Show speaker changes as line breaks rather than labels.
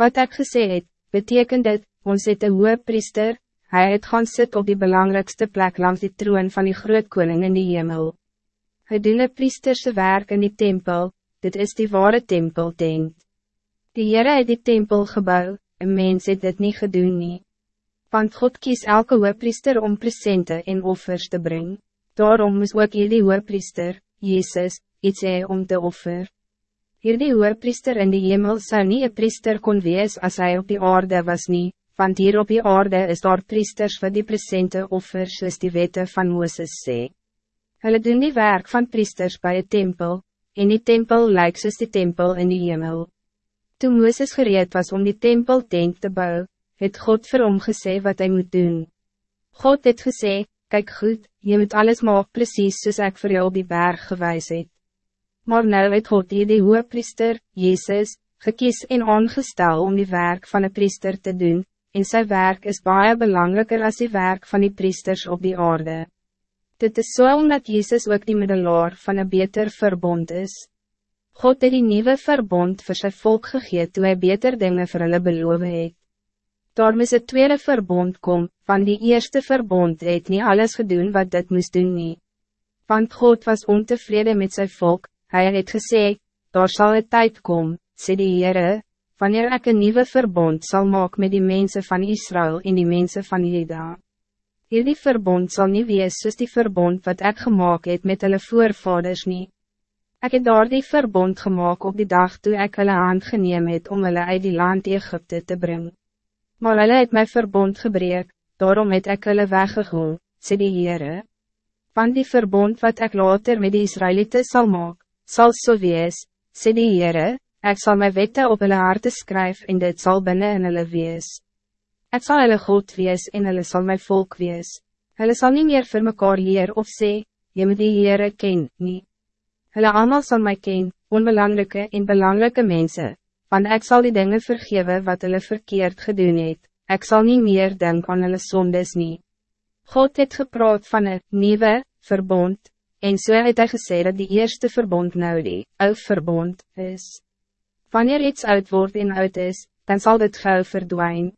Wat ik gesê het, betekent dit, ons het een hoge priester, hij het gaan sit op die belangrijkste plek langs die troon van die groot koning in die hemel. Hy doen een priesterse werk in die tempel, dit is die ware tempel denkt. Die Heere het die tempel gebouw, een mens het dit niet gedoen nie. Want God kies elke hoogpriester om presente en offers te brengen. Daarom moest ook hierdie hoogpriester, Jezus, iets hee om te offer. Hierdie hoogpriester in die hemel zou niet een priester kon wees als hij op die aarde was niet, want hier op die aarde is daar priesters voor die presente offers soos die wette van Mooses sê. Hulle doen die werk van priesters bij het tempel, en die tempel lijkt soos die tempel in die hemel. Toen Mooses gereed was om die tempel tent te bouwen, het God vir hom gesê wat hij moet doen. God het gesê, kijk goed, je moet alles maak precies soos ek vir jou op die berg gewys het. Maar nou het God hier die priester, Jezus, gekies en aangestel om die werk van een priester te doen, en zijn werk is baie belangrijker als die werk van die priesters op die aarde. Dit is zo so omdat Jezus ook die middelaar van een beter verbond is. God het die nieuwe verbond voor zijn volk gegeven toe hij beter dingen voor hulle beloof het. Daarom is het tweede verbond kom, van die eerste verbond het niet alles gedaan wat dit moest doen nie. Want God was ontevreden met zijn volk, hij het gesê, daar zal het tijd komen, sê die Heere, wanneer ik een nieuwe verbond zal maken met die mensen van Israël en die mensen van Juda. Hierdie verbond zal niet wees soos die verbond wat ik gemaakt het met hulle voorvaders niet. Ik heb daar die verbond gemaakt op die dag toen ik hulle hand geneem het om hulle uit die land Egypte te brengen. Maar hulle het my verbond gebreek, daarom het ek hulle weggegooid, sê die Heere. Van die verbond wat ik later met die Israëlieten zal maken, zal so wees, sê die Heere, ek sal my wette op hulle harte skryf en dit zal binnen in hulle wees. Ek sal hulle God wees en hulle sal my volk wees. Hulle sal niet meer vir mekaar leer of sê, jy moet die Heere ken, nie. Hulle allemaal zal mij ken, onbelangrijke en belangrijke mensen, want ik zal die dingen vergeven wat hulle verkeerd gedoen het, ik zal niet meer denken aan hulle sondes nie. God het gepraat van het nieuwe verbond, en so het hy gesê dat die eerste verbond nou die ou verbond is. Wanneer iets oud wordt en oud is, dan zal dit gauw verdwijnen.